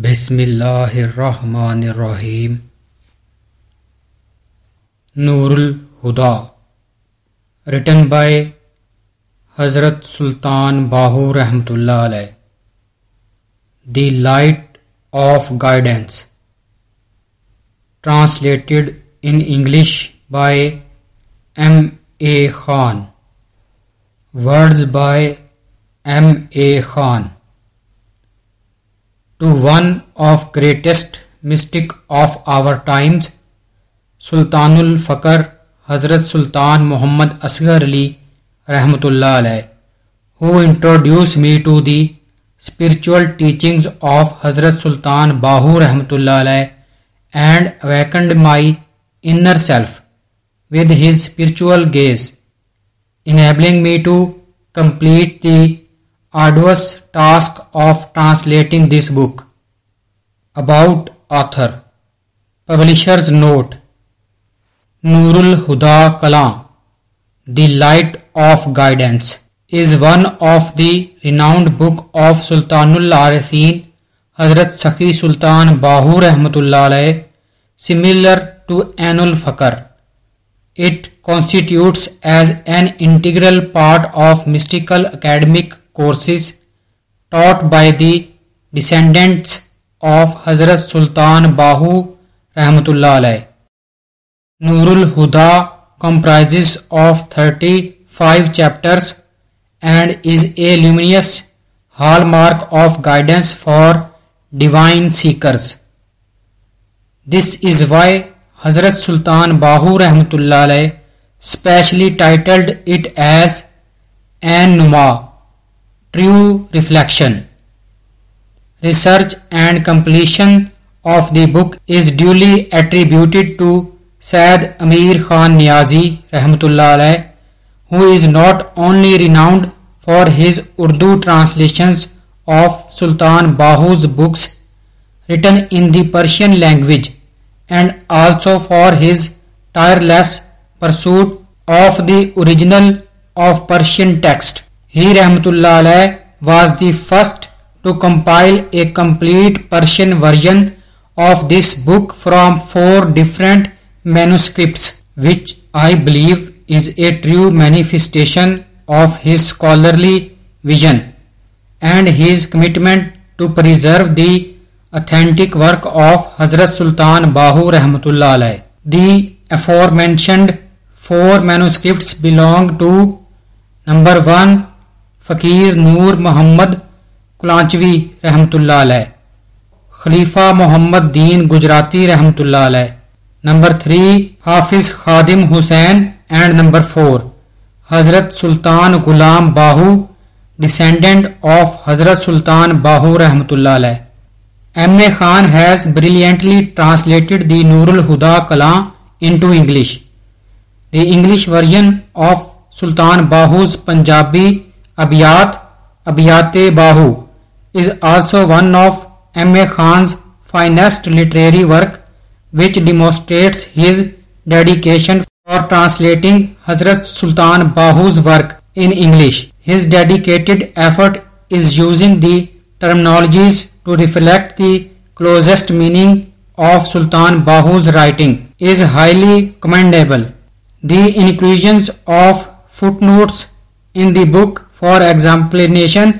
بسم اللہ الرحمن الرحیم نور الہدا ریٹن بائے حضرت سلطان باہو رحمۃ اللہ علیہ the light of guidance translated in English by M A Khan words by M A Khan to one of greatest mystic of our times Sultan الفقر حضرت سلطان محمد اصغر علی رحمۃ اللہ علیہ who introduce me to the spiritual teachings of Hazrat Sultan Bahu رحمۃ اللہ علیہ and weekend my inner self with his spiritual gaze enabling me to complete the arduous task of translating this book about author publishers note Noor ul Huda Kalam the light of guidance is one of the renowned book of Sultan العارفین حضرت سخی سلطان باہو رحمۃ اللہ علیہ similar to Ain الفقر it constitutes as an integral part of mystical academic courses taught by the descendants of Hazrat Sultan Bahu رحمۃ اللہ علیہ Noor ul Huda Huda comprise of thirty five chapters and is a luminous hallmark of guidance for divine seekers this is why Hazrat Sultan Bahu رحمۃ اللہ علیہ specially titled it as an نما reflection research and compilation of the book is duly attributed to Syed Amir Khan Niazi رحمۃ اللہ علیہ who is not only renowned for his Urdu translations of Sultan Bahu's books written in the Persian language and also for his tireless pursuit of the original of Persian text he رحمت اللہ علیہ first to compile a complete Persian of this book from four different commitment to preserve the authentic work of Hazrat Sultan Bahu رحمۃ اللہ four manuscripts belong to number one Faqir Noor محمد کلانچوی رحمت اللہ علیہ خلیفہ محمد دین گجراتی رحمت اللہ علیہ number three Hafiz Khadim Hussain and number four Hazrat Sultan Ghulam Bahu descendant of Hazrat Sultan Bahu رحمت اللہ علیہ M A Khan has brilliantly translated the Noor ul Huda کلام into English the English version of Sultan Bahu's Punjabi Abyat Abyat Bahu is also one of M A Khan's finest literary work which demonstrates his dedication for translating Hazrat Sultan Bahu's work in English his dedicated effort is using the terminologies to reflect the closest meaning of Sultan Bahu's writing is highly commendable the انکلیوژ of footnotes in the book or examination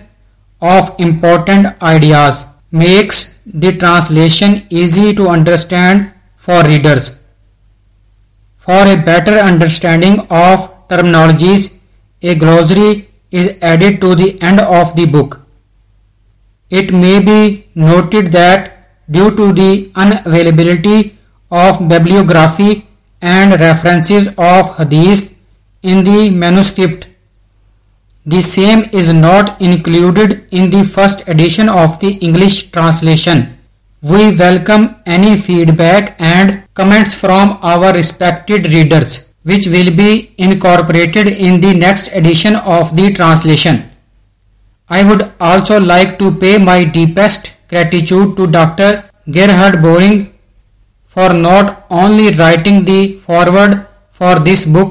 of important ideas makes the translation easy to understand for readers. For a better understanding of terminologies, a glossary is added to the end of the book. It may be noted that due to the unavailability of bibliography and references of hadith in the manuscript, the same is not included in the first edition of the English translation. We welcome any feedback and comments from our respected readers, which will be incorporated in the next edition of the translation. I would also like to pay my deepest gratitude to Dr. Gerhard Böhring for not only writing the foreword for this book